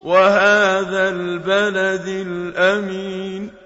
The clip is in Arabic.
وَهَٰذَا الْبَلَدِ الْأَمِينِ.